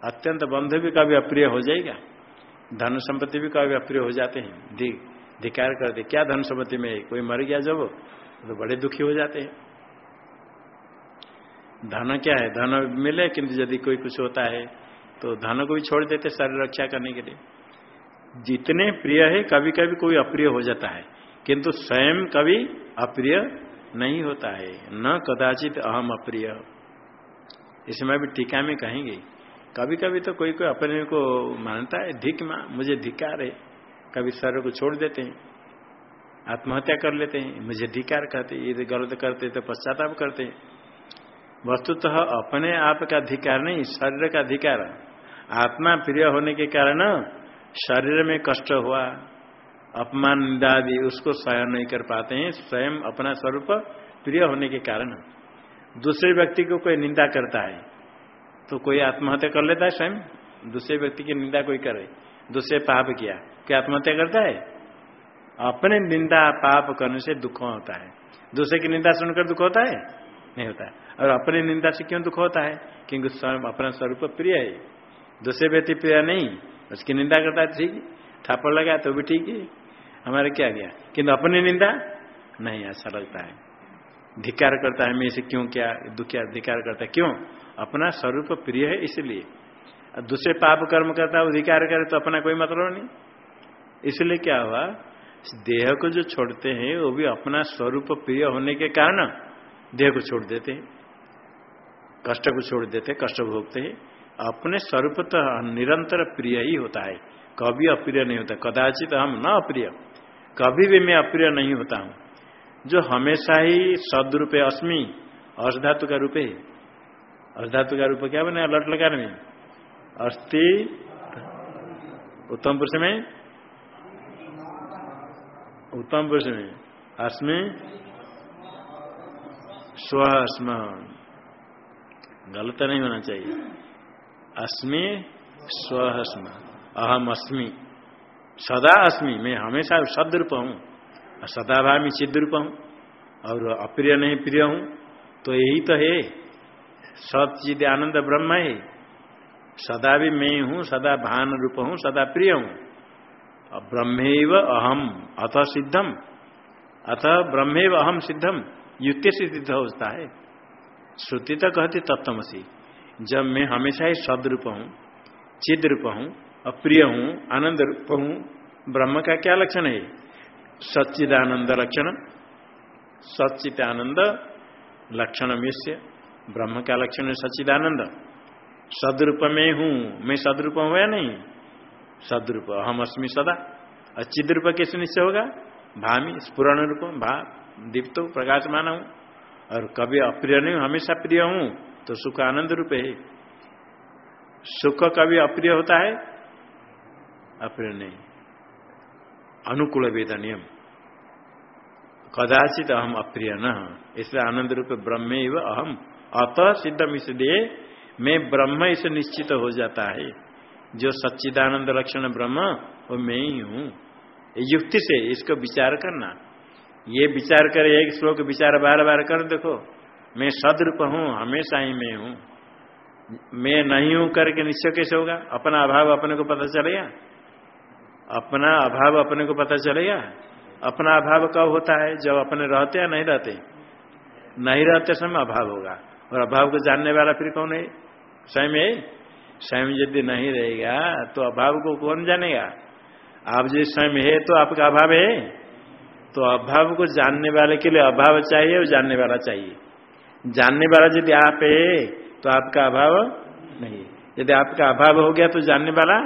अत्यंत बंधु भी कभी अप्रिय हो जाएगा। धन संपत्ति भी कभी अप्रिय हो जाते हैं। धिकार करते। क्या धन संपत्ति में कोई मर गया जब तो बड़े दुखी हो जाते हैं। धन क्या है? धन मिले, किंतु यदि कोई कुछ होता है तो धन को भी छोड़ देते शरीर रक्षा करने के लिए। जितने प्रिय है कभी कभी कोई अप्रिय हो जाता है। किंतु स्वयं कभी अप्रिय नहीं होता है। न कदाचित अहम अप्रिय। इसमें भी टीका में कहेंगे। कभी कभी तो कोई कोई अपने को मानता है, धिक मुझे धिकार है। कभी शरीर को छोड़ देते हैं, आत्महत्या कर लेते हैं, मुझे धिकार कहते ये गलत करते तो पश्चाताप करते हैं। वस्तुतः तो अपने आप का अधिकार नहीं, शरीर का अधिकार आत्मा प्रिय होने के कारण शरीर में कष्ट हुआ। अपमान निंदादि उसको स्वयं नहीं कर पाते हैं, स्वयं अपना स्वरूप प्रिय होने के कारण। दूसरे व्यक्ति को कोई निंदा करता है तो कोई आत्महत्या कर लेता है स्वयं? दूसरे व्यक्ति की निंदा कोई करे? दूसरे पाप किया, क्या आत्महत्या करता है? अपने निंदा पाप करने से दुख होता है। दूसरे की निंदा सुनकर दुख होता है? नहीं होता। है और अपने निंदा से क्यों दुख होता है? क्योंकि स्वयं अपना स्वरूप प्रिय है। दूसरे व्यक्ति प्रिय नहीं, उसकी निंदा करता है ठीक थापड़ लगा तो भी ठीक है। हमारे क्या गया? किंतु अपनी निंदा? नहीं, ऐसा लगता है। धिकार करता है, मैं इसे क्यों क्या दुखिया धिकार करता है? क्यों? अपना स्वरूप प्रिय है इसलिए। दूसरे पाप कर्म करता है अधिकार करे तो अपना कोई मतलब नहीं। इसलिए क्या हुआ? देह को जो छोड़ते हैं, वो भी अपना स्वरूप प्रिय होने के कारण देह को छोड़ देते हैं। कष्ट को छोड़ देते हैं, कष्ट भोगते हैं। अपने स्वरूप तो निरंतर प्रिय ही होता है। कभी अप्रिय नहीं होता। कदाचित हम न अप्रिय। कभी भी मैं अप्रिय नहीं होता हूँ। जो हमेशा ही सदरूप अस्मि अर्धातु का रूपे। है अर्धातु का रूप क्या बने? लट लगाने में अस्थि उत्तम पुरुष में? उत्तम पुरुष में। अस्मि स्व गलत नहीं होना चाहिए। अस्मि, स्वस्म। अहम अस्मि सदा अस्मि। मैं हमेशा शब्द सदाभामी सिद्ध रूप हूँ और अप्रिय नहीं प्रिय हूँ। तो यही तो है। सचिद आनंद ब्रह्म है। सदा भी मैं हूँ, सदा भान रूप हूँ, सदा प्रिय हूँ। ब्रह्मेव अहम, अथ सिद्धम। अथ ब्रह्मेव अहम सिद्धम। युक्ति से सिद्ध होता है। श्रुति तो कहती तत्वसी जब मैं हमेशा ही सदरूप हूँ, चिद रूप हूँ, अप्रिय हूँ, आनंद रूप हूँ, ब्रह्म का क्या लक्षण है? सच्चिदानंद लक्षण सचित आनंद लक्षण मिश्य ब्रह्म का लक्षण है सच्चिदानंद। सदरूप में हूँ, मैं सदरूप हूँ या नहीं? सदरूप हम अस्मी सदा। अचिद रूप कैसे निश्चय होगा? भामी स्पुरण रूप, भा, दीप्त प्रकाशमान हूँ। और कभी अप्रिय नहीं हमेशा प्रिय हूँ तो सुख आनंद रूप है। सुख कभी अप्रिय होता है? अप्रिय नहीं। अनुकूल वेद नियम कदाचित अहम अप्रिय न। इसलिए आनंद रूप ब्रह्म अहम। अतः सिद्धम इसलिए मैं ब्रह्म इसे निश्चित हो जाता है। जो सच्चिदानंद लक्षण ब्रह्म, वो मैं ही हूँ। युक्ति से इसको विचार करना। ये विचार करे एक श्लोक विचार बार बार कर देखो। मैं सदरूप हूँ, हमेशा ही मैं हूँ। मैं नहीं हूँ करके निश्चय कैसे होगा? अपना अभाव अपने को पता चलेगा अपना अभाव अपने को पता चलेगा अपना अभाव कब होता है? जब अपने रहते या नहीं रहते? नहीं रहते समय अभाव होगा। और अभाव को जानने वाला फिर कौन है? स्वयं है? स्वयं यदि नहीं रहेगा तो अभाव को कौन जानेगा? आप यदि स्वयं है तो आपका अभाव है। तो अभाव को जानने वाले के लिए अभाव चाहिए और जानने वाला चाहिए। जानने वाला यदि आप है तो आपका अभाव नहीं यदि आपका अभाव हो गया तो जानने वाला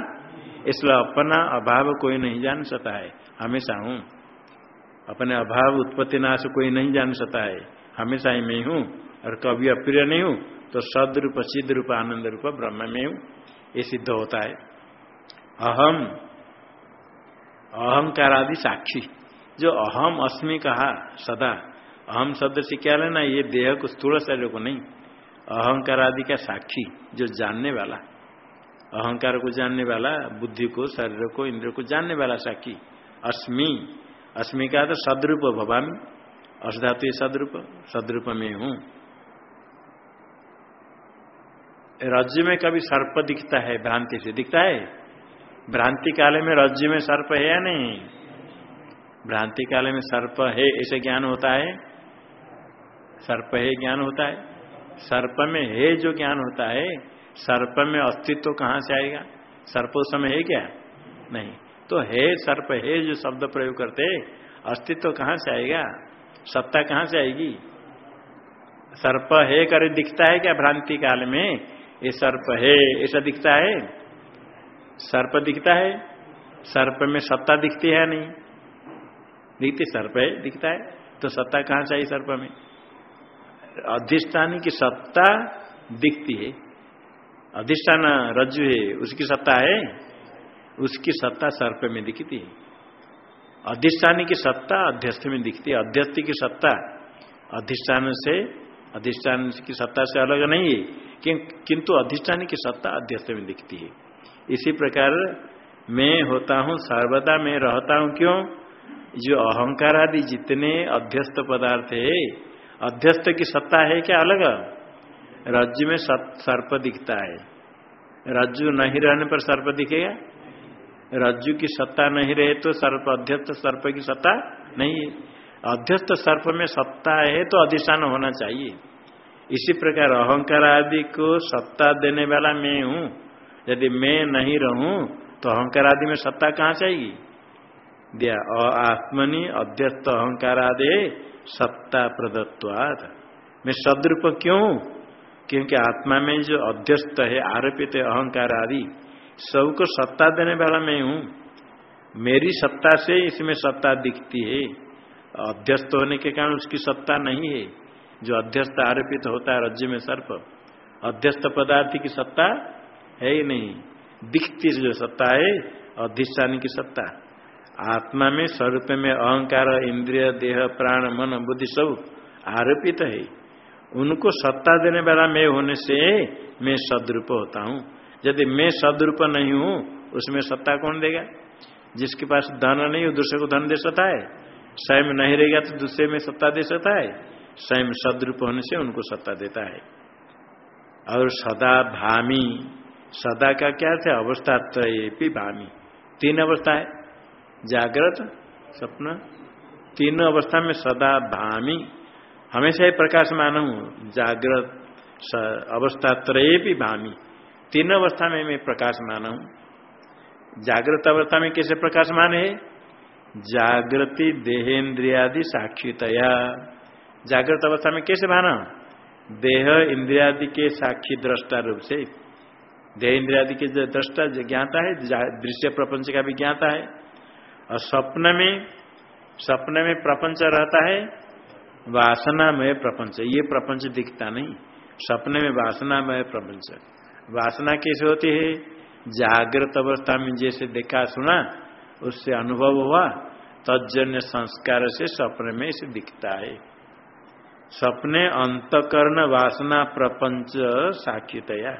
इसलिए अपना अभाव कोई नहीं जान सकता है, हमेशा हूँ। अपने अभाव, उत्पत्ति, नाश कोई नहीं जान सकता है, हमेशा ही मैं हूँ। और कभी अप्रिय नहीं हूँ तो सदरूप सिद्ध रूप आनंद रूप ब्रह्म में हूँ। ये सिद्ध होता है। अहम अहंकार आदि साक्षी। जो अहम अस्मि कहा, सदा। अहम शब्द से क्या लेना ये देह को स्थूल शरीर को नहीं। अहंकार आदि का साक्षी, जो जानने वाला। अहंकार को जानने वाला, बुद्धि को, शरीर को इंद्र को जानने वाला साक्षी। अस्मि। अस्मि का तो सदरूप भवामी। असधातु सदरूप सदरूप में हूँ। राज्य में कभी सर्प दिखता है, भ्रांति से दिखता है? भ्रांति काले में रज्जु में सर्प है या नहीं? भ्रांति काले में सर्प है, ऐसे ज्ञान होता है? सर्प है, ज्ञान होता है। सर्प में है जो ज्ञान होता है सर्प में अस्तित्व तो कहाँ से आएगा? सर्प उस समय है क्या? नहीं। तो है सर्प, है जो शब्द प्रयोग करते, अस्तित्व तो कहाँ से आएगा? सत्ता कहाँ से आएगी? सर्प है करे दिखता है क्या भ्रांति काल में? ये सर्प है, ऐसा दिखता है? सर्प दिखता है? सर्प में सत्ता दिखती है नहीं? दिखती, सर्प है, दिखता है। तो सत्ता कहाँ से आई सर्प में? अधिष्ठानी की सत्ता दिखती है। अधिष्ठान रज्जु है, उसकी सत्ता है, उसकी सत्ता सर्प में दिखती है। अधिष्ठान की सत्ता अध्यस्थ में दिखती है। अध्यस्थ की सत्ता अधिष्ठान से, अधिष्ठान की सत्ता से अलग नहीं है किंतु अधिष्ठान की सत्ता अध्यस्थ में दिखती है। इसी प्रकार मैं होता हूँ, सर्वदा मैं रहता हूँ, क्यों? जो अहंकार आदि जितने अध्यस्त पदार्थ है, अध्यस्त की सत्ता है क्या अलग? रज्जु में सर्प दिखता है। रज्जु नहीं रहने पर सर्प दिखेगा? रज्जु की सत्ता नहीं रहे तो सर्प अध्यस्त सर्प की सत्ता नहीं है। अध्यस्त सर्प में सत्ता है तो अधिष्ठान होना चाहिए। इसी प्रकार अहंकार आदि को सत्ता देने वाला मैं हूँ। यदि मैं नहीं रहूँ तो अहंकार आदि में सत्ता कहाँ आएगी दिया आत्मनि अध्यस्त अहंकार आदि सत्ता प्रदत्वाद मैं सदरूप क्यों क्योंकि आत्मा में जो अध्यस्त है, आरोपित है, अहंकार आदि, सबको सत्ता देने वाला मैं हूँ। मेरी सत्ता से इसमें सत्ता दिखती है। अध्यस्त होने के कारण उसकी सत्ता नहीं है। जो अध्यस्त आरोपित होता है राज्य में सर्प, अध्यस्त पदार्थ की सत्ता है ही नहीं। दिखती जो सत्ता है, अधिष्ठान की सत्ता। आत्मा में, स्वरूप में अहंकार, इंद्रिय, देह, प्राण, मन, बुद्धि सब आरोपित है। उनको सत्ता देने वाला मैं होने से मैं सदरूप होता हूँ। यदि मैं सदरूप नहीं हूँ, उसमें सत्ता कौन देगा? जिसके पास धन नहीं हो दूसरे को धन दे सकता है। स्वयं नहीं रहेगा तो दूसरे में सत्ता दे सकता है। स्वयं सदरूप होने से उनको सत्ता देता है। और सदा भामी, सदा का क्या थे? अवस्था त्रयेपी भामी। तीन अवस्था है। जागृत सपना तीनों अवस्था में सदा भामी। हमेशा ही प्रकाश मानू, जागृत अवस्था त्रय भी भामी। तीन अवस्था में मैं प्रकाश माना। हूँ जागृत अवस्था में कैसे प्रकाश मान? है जागृति देहेन्द्रियादि साक्षीतया। जागृत अवस्था में कैसे माना? देह इंद्रियादि के साक्षी दृष्टा रूप से। देह इंद्रियादि के जो दृष्टा ज्ञाता है दृश्य प्रपंच का भी ज्ञाता है। और स्वप्न में स्वप्न में प्रपंच रहता है। वासनामय प्रपंच। ये प्रपंच दिखता नहीं। सपने में वासनामय प्रपंच। वासना कैसे होती है? जागृत अवस्था में जैसे देखा सुना, उससे अनुभव हुआ तजन्य संस्कार से स्वप्न में इसे दिखता है। सपने अंतकरण वासना प्रपंच साक्षितया।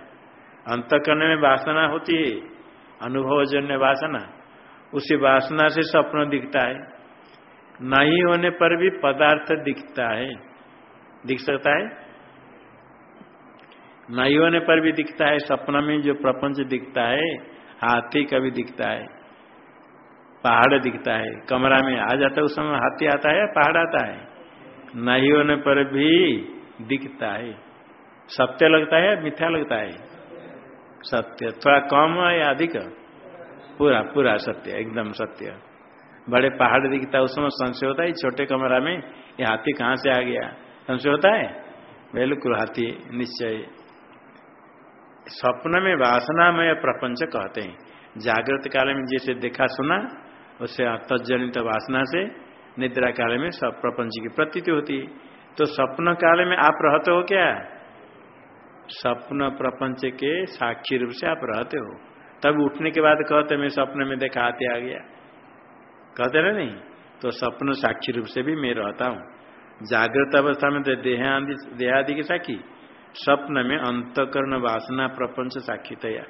अंतकरण में वासना होती है, अनुभवजन्य वासना। उसी वासना से स्वप्न दिखता है। नहीं होने पर भी पदार्थ दिखता है। दिख सकता है? नहीं होने पर भी दिखता है, सपना में जो प्रपंच दिखता है, हाथी का भी दिखता है, पहाड़ दिखता है, कमरा में आ जाता है, उस समय हाथी आता है पहाड़ आता है? नहीं होने पर भी दिखता है। सत्य लगता है मिथ्या लगता है? सत्य। थोड़ा कम या अधिक? पूरा पूरा सत्य, एकदम सत्य। बड़े पहाड़ दिखता है समय संशय होता है छोटे कमरा में, ये हाथी कहाँ से आ गया? संशय होता है? बिल्कुल हाथी, निश्चय। स्वप्न में वासनामय प्रपंच कहते हैं। जागृत काल में जैसे देखा सुना उससे तजनित वासना से निद्रा काल में सब प्रपंच की प्रतीति होती है। तो स्वप्न काल में आप रहते हो क्या? स्वप्न प्रपंच के साक्षी रूप से आप रहते हो। तब उठने के बाद कहते मैं स्वप्न में देखा आते आ गया। कहते ना नहीं? तो स्वप्न साक्षी रूप से भी मैं रहता हूँ। जागृत अवस्था में तो देहादि देहादि की साक्षी स्वप्न में अंतकरण वासना प्रपंच साक्षी तया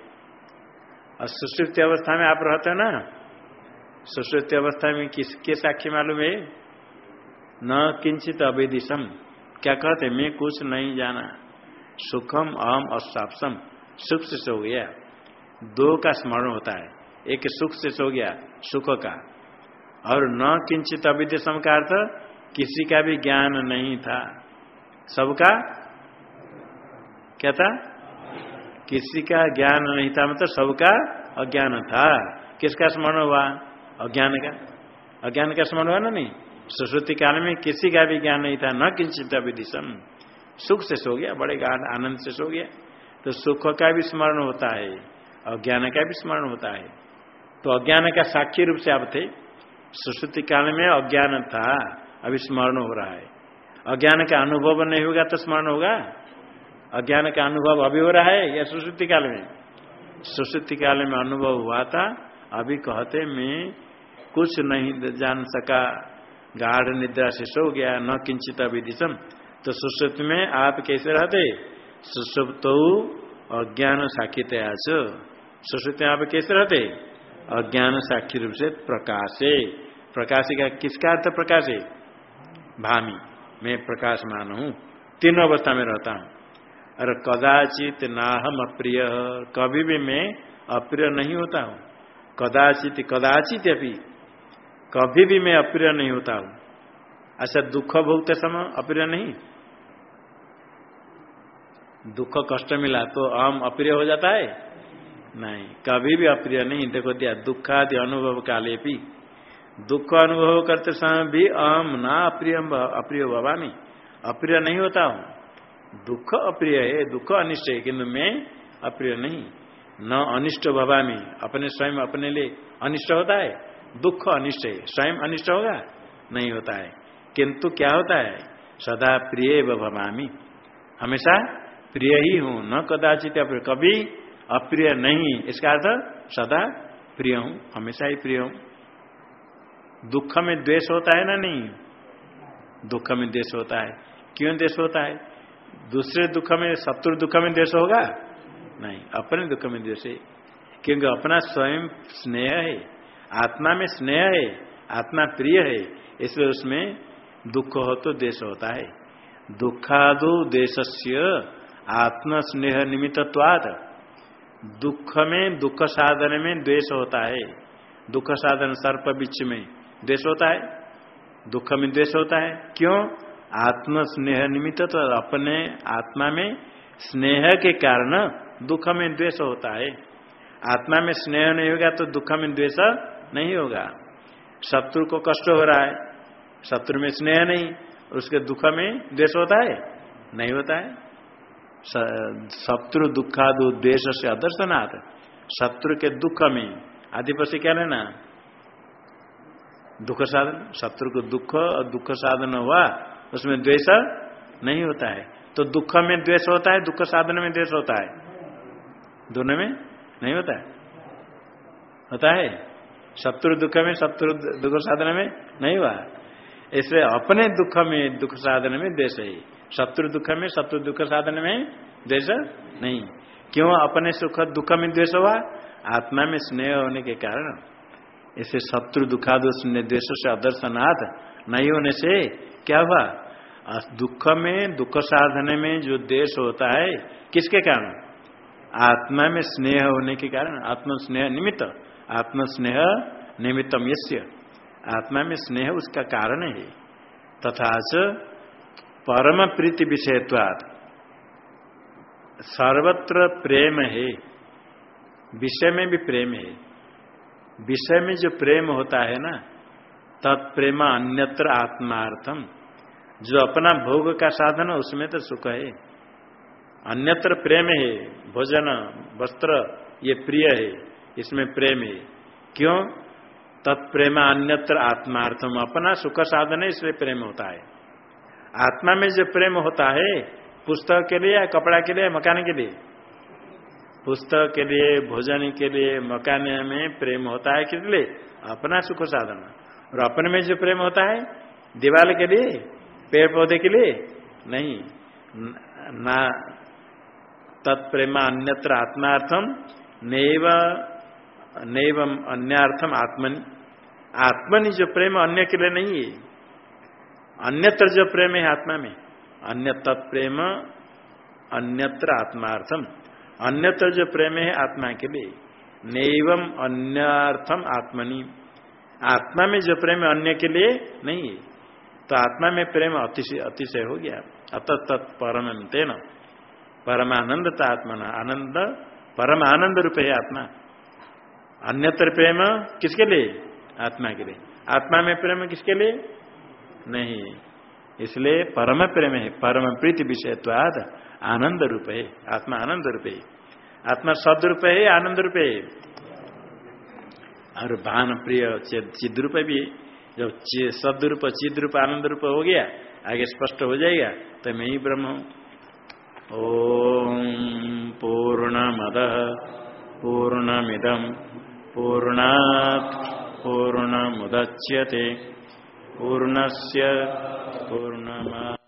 और सुश्रुति अवस्था में आप रहते हो ना? सुश्रुति अवस्था में किसके साक्षी मालूम है? न किंचित अवेदिशम। क्या कहते मैं कुछ नहीं जाना। सुखम, अहम असापसम सुख से सो गया। दो का स्मरण होता है। एक सुख से सो गया, सुख का। और न किंचित अविद्यसम का अर्थ किसी का भी ज्ञान नहीं था। सबका? क्या था? किसी का ज्ञान नहीं था मतलब सबका अज्ञान था। किसका स्मरण हुआ? अज्ञान का। अज्ञान का स्मरण हुआ ना नहीं? सरस्वती काल में किसी का भी ज्ञान नहीं था, न किंचित अविदिशम सुख से सो गया, बड़े आनंद से सो गया। तो सुख का भी स्मरण होता है, अज्ञान का भी स्मरण होता है। तो अज्ञान का साक्षी रूप से आप थे। सुश्रुति काल में अज्ञान था, अभी स्मरण हो रहा है। अज्ञान का अनुभव नहीं होगा तो स्मरण होगा। अज्ञान का अनुभव अभी हो रहा है या सुश्रुति काल में? सुश्रुति काल में अनुभव हुआ था, अभी कहते मैं कुछ नहीं जान सका। गाढ़ निद्रा से सो गया, न किंचित अभिदिशम तो सुश्रुति में आप कैसे रहते? सुसुप्त अज्ञान साक्षी आज। सुश्रुति में आप कैसे रहते? अज्ञान साक्षी रूप से प्रकाशे। प्रकाश का किसका अर्थ प्रकाश? है भामी। मैं प्रकाशमान हूँ। तीनों अवस्था में रहता हूँ। और कदाचित नाहम अप्रिय। कभी भी मैं अप्रिय नहीं होता हूँ। कदाचित कदाचित अभी। कभी भी मैं अप्रिय नहीं होता हूँ। अच्छा दुख भोगते समय अप्रिय नहीं। दुख कष्ट मिला तो आम अप्रिय हो जाता है। नहीं। कभी भी अप्रिय नहीं, देखो दिया, दुखादि अनुभव काले भी। दुख अनुभव करते समय भी अहम ना अप्रिय अप्रिय भवानी अप्रिय नहीं होता हूँ। दुख अप्रिय है, दुख अनिष्ट है किन्तु मैं अप्रिय नहीं। न अनिष्ट भवामी अपने स्वयं, अपने लिए अनिष्ट होता है। दुख अनिष्ट है। स्वयं अनिष्ट होगा? नहीं होता है। किंतु क्या होता है? सदा प्रिय भवामी। हमेशा प्रिय ही हूँ। न कदाचित कभी अप्रिय नहीं, इसका अर्थ सदा प्रिय हूँ, हमेशा ही प्रिय हूँ। दुख में द्वेष होता है ना नहीं? दुख में द्वेष होता है। क्यों द्वेष होता है? दूसरे दुख में, शत्रु दुख में द्वेष होगा? नहीं, अपने दुख में द्वेष है। क्योंकि अपना स्वयं स्नेह है, आत्मा में स्नेह है, आत्मा प्रिय है, इसलिए उसमें दुख हो तो देश होता है। दुखादो देश आत्म स्नेह निमित्तवाद दुख में, दुख साधन में द्वेष होता है। दुख साधन सर्प बीच में द्वेष होता है। दुख में द्वेष होता है। क्यों? आत्म स्नेह निमित्त तो अपने आत्मा में स्नेह के कारण दुख में द्वेष होता है। आत्मा में स्नेह नहीं होगा तो दुख में द्वेष नहीं होगा। शत्रु को कष्ट हो रहा है। शत्रु में स्नेह नहीं, उसके दुख में द्वेष होता है। नहीं होता है। शत्रु दुखाद उद्देश से अदर्शनाथ शत्रु के दुख में आदिपसी क्या लेना? दुख साधन शत्रु को दुख और दुख साधन हुआ, उसमें द्वेष नहीं होता है। तो दुख में द्वेष होता है दुख साधन में द्वेष होता है। दोनों में नहीं होता है? होता है। शत्रु दुख में, शत्रु दुख साधन में नहीं हुआ। इसलिए अपने दुख में दुख साधन में द्वेष है। शत्रु दुख में, शत्रु दुख साधन में द्वेष नहीं। क्यों? अपने सुख दुख में द्वेष हुआ? आत्मा में स्नेह होने के कारण। इसे शत्रु दुखादोष द्वेष से अदर्शनाथ नहीं होने से क्या हुआ? दुख में, दुख साधन में जो देश होता है, किसके कारण? आत्मा में स्नेह होने के कारण। आत्म स्नेह निमित्त। आत्म स्नेह निमित्तम आत्मा में स्नेह उसका कारण है। तथा परम प्रीति विषयत्वाद सर्वत्र प्रेम है, विषय में भी प्रेम है। विषय में जो प्रेम होता है ना, तत्प्रेम अन्यत्र आत्मार्थम। जो अपना भोग का साधन उसमें तो सुख है। अन्यत्र प्रेम है, भोजन, वस्त्र, ये प्रिय है, इसमें प्रेम है। क्यों? तत्प्रेम अन्यत्र आत्मार्थम। अपना सुख साधन है, इसलिए प्रेम होता है। आत्मा में जो प्रेम होता है, पुस्तक के लिए या कपड़ा के लिए, मकान के लिए? पुस्तक के लिए, भोजन के लिए, मकान में प्रेम होता है किस लिए? अपना सुख साधन। और अपने में जो प्रेम होता है, दीवार के लिए पेड़ पौधे के लिए? नहीं। ना तत्प्रेम अन्यत्र आत्मार्थम नैव, नैवम अन्यर्थम आत्मनि। आत्मनि जो प्रेम अन्य के लिए नहीं है। अन्यत्र जो प्रेम है आत्मा में अन्य तत्प्रेम अन्यत्र आत्मार्थम। अन्यत्र जो प्रेम है आत्मा के लिए, नैवम अन्यर्थम आत्मनि। आत्मा में जो प्रेम अन्य के लिए नहीं है। तो आत्मा में प्रेम अतिशय अतिशय हो गया। अत तत्परम तेना परमानंद आत्मा आनंद परम आनंद रूप है आत्मा। अन्यत्र प्रेम किसके लिए? आत्मा के लिए। आत्मा में प्रेम किसके लिए? नहीं। इसलिए परम प्रेम है, परम प्रीति विषयत्वाद आनंद रूप है आत्मा आनंद रूप। है आत्मा सद रूप है आनंद रूप। है और भान प्रिय चिद रूप भी जब सद रूप चिद रूप आनंद रूप हो गया, आगे स्पष्ट हो जाएगा तो मैं ही ब्रह्म हूँ। ओम पूर्ण मद पूर्ण मिदम पूर्णमिदम पूर्णात् पूर्णमुदच्यते। पूर्णस्य पूर्णमा